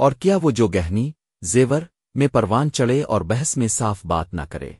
اور کیا وہ جو گہنی، زیور، میں پروان چڑھے اور بحث میں صاف بات نہ کرے۔